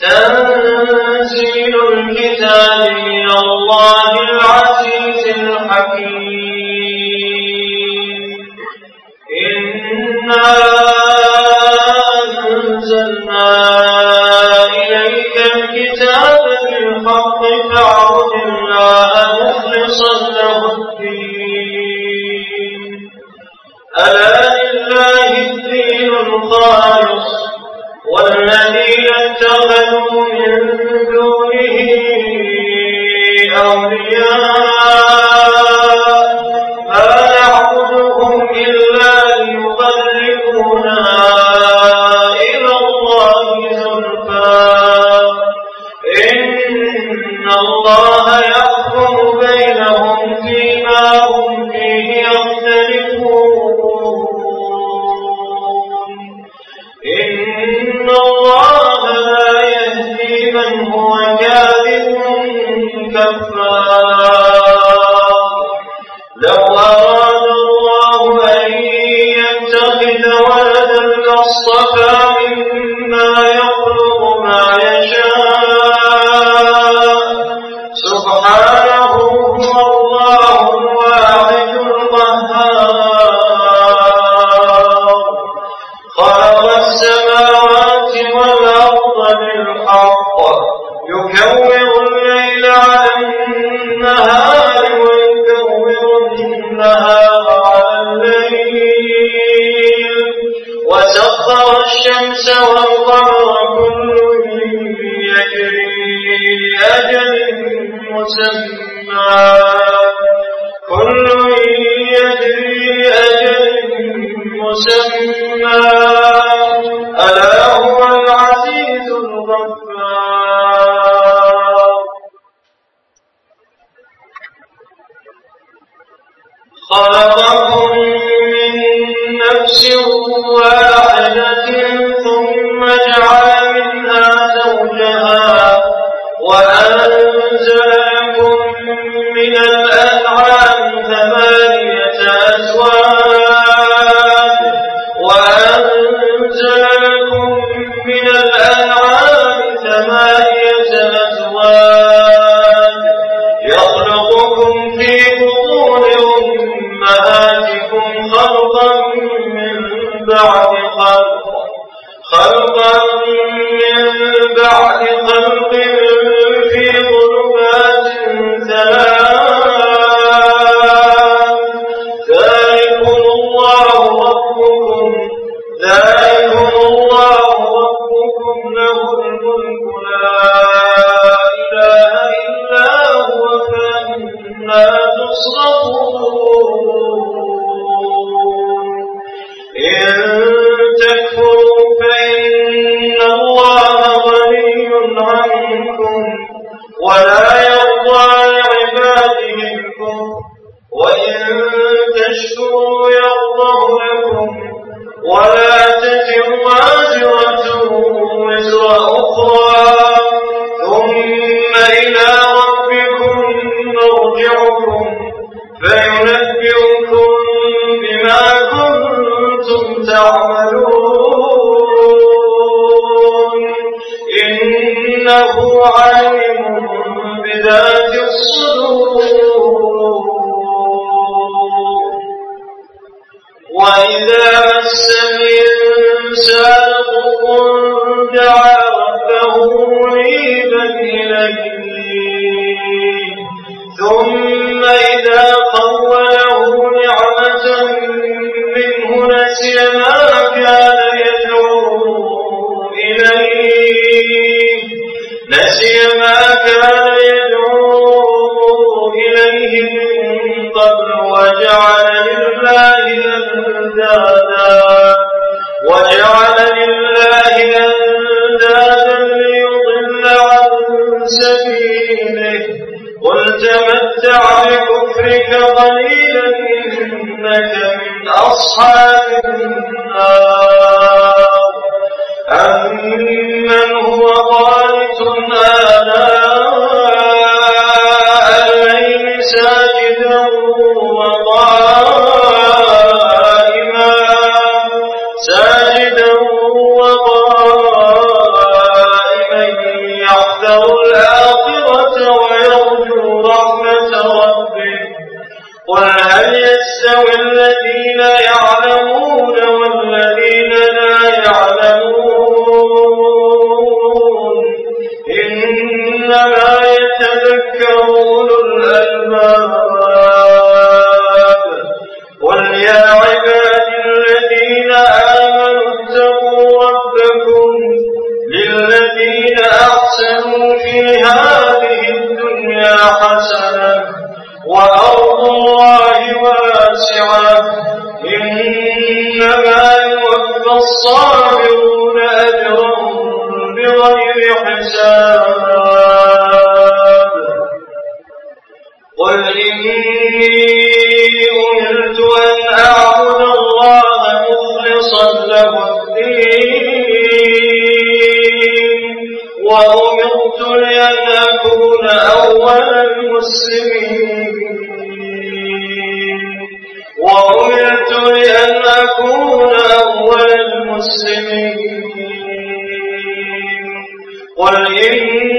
تنزيل الكتاب من الله العزيز. آتكم خلقا من بعد خلق خلقا أندادا وجعل لله أندادا ليضل عن سبيله. قل تمتع بكفرك قليلا إنك من أصحاب النار. أمن هو قال المسلمين قل إن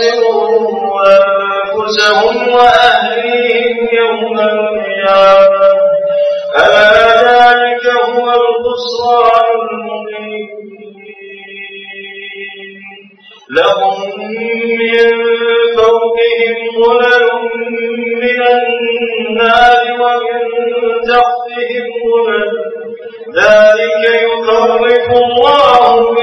يخسرون أنفسهم وأهليهم يوم القيامة. ألا ذلك هو الخسران المبين. لهم من فوقهم غلل من النار ومن تحتهم غلل ذلك يخوف الله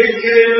They came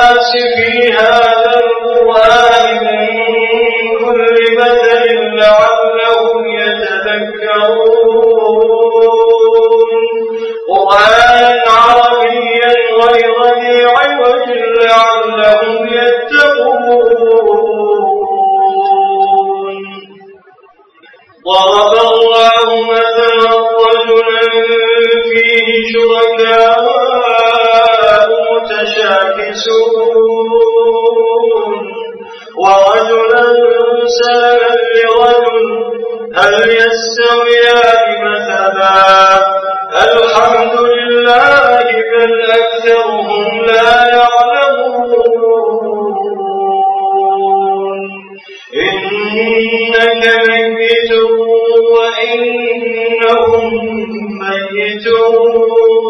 الناس في هذا القرآن يجون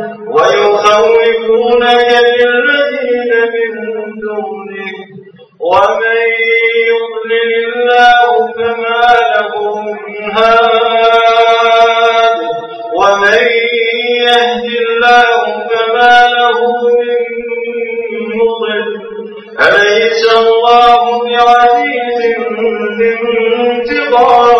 ويخوفونك بالذين من دونك ومن يضلل الله فما له من هاد ومن يهد الله فما له من مضل أليس الله بعزيز من انتقام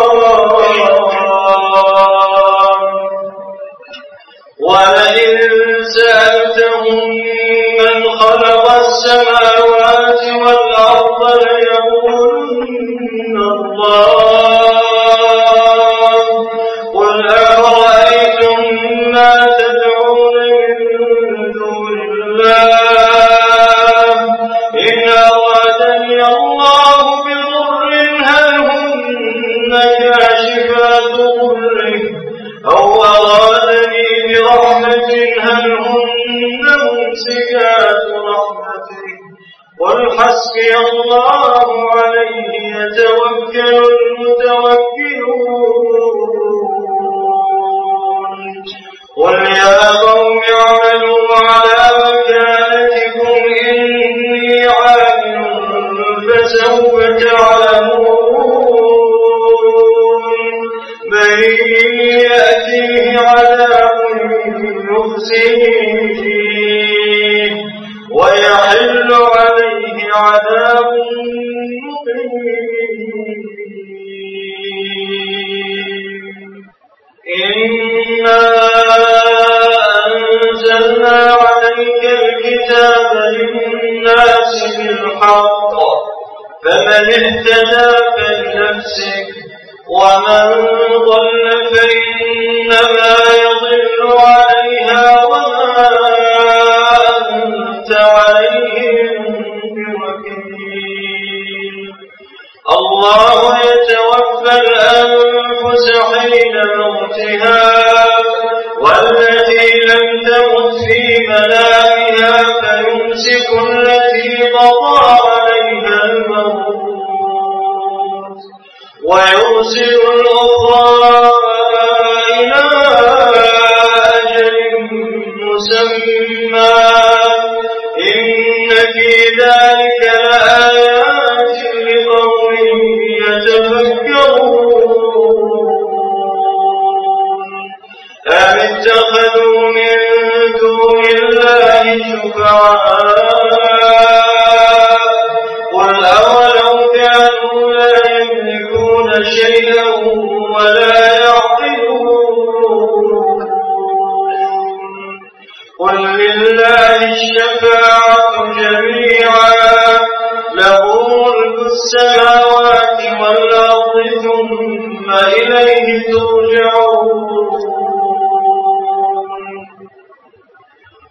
السماوات والأرض ثم إليه ترجعون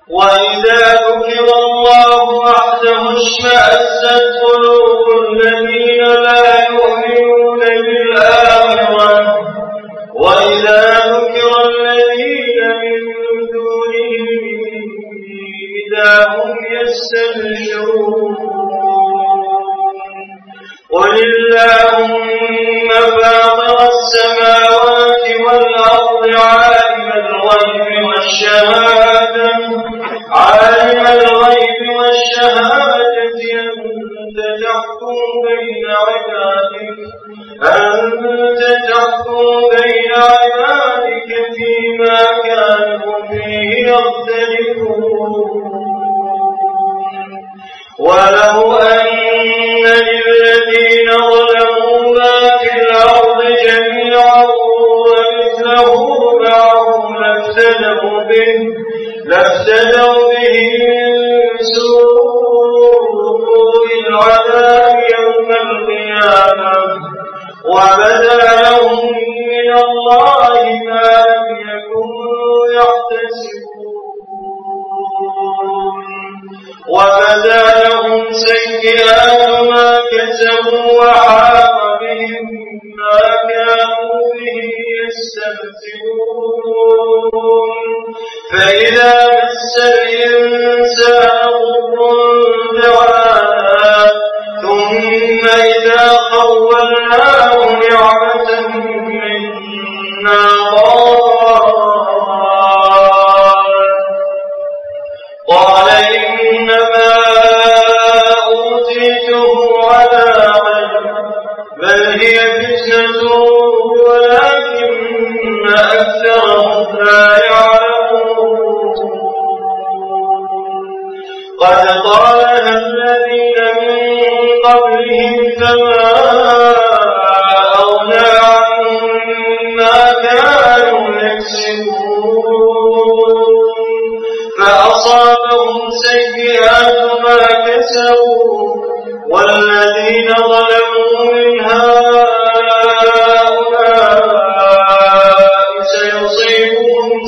وإذا ذكر الله وحده اشمأزت بما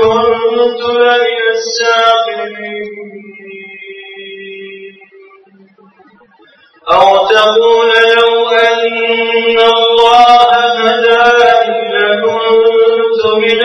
كنت لمن الساخرين أو تقول لو أن الله هداني لكنت من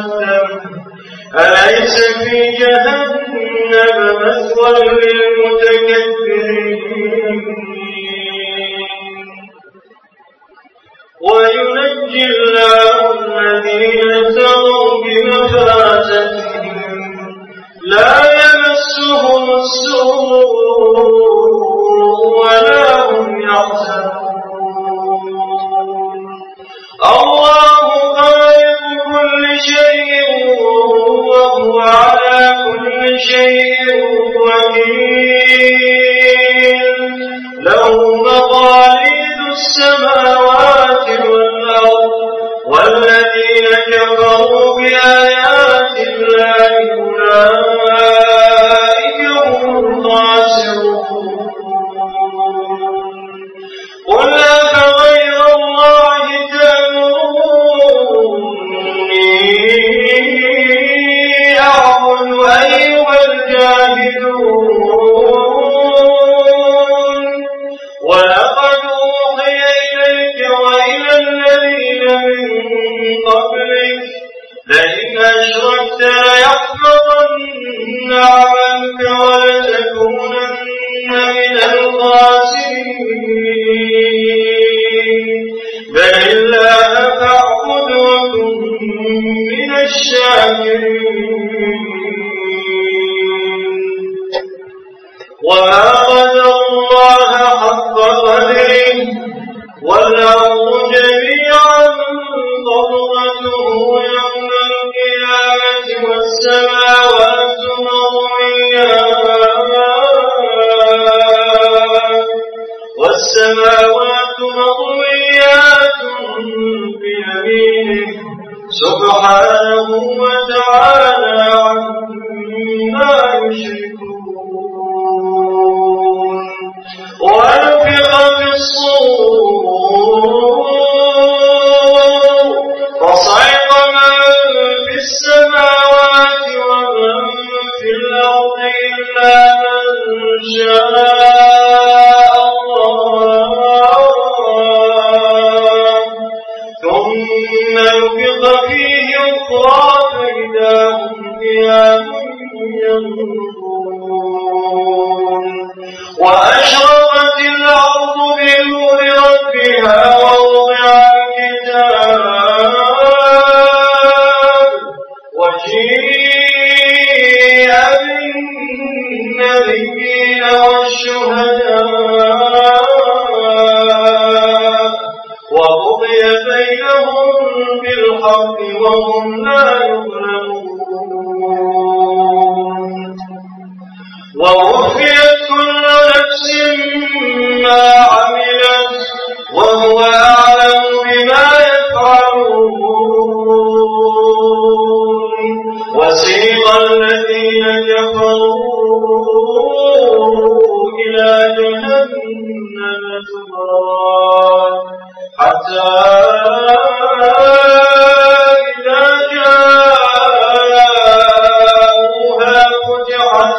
جهنم أليس في جهنم مثوى للمتكبرين؟ وينجي الله الذين سروا بمفازتهم لا يمسهم السوء shame.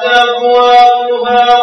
تقواها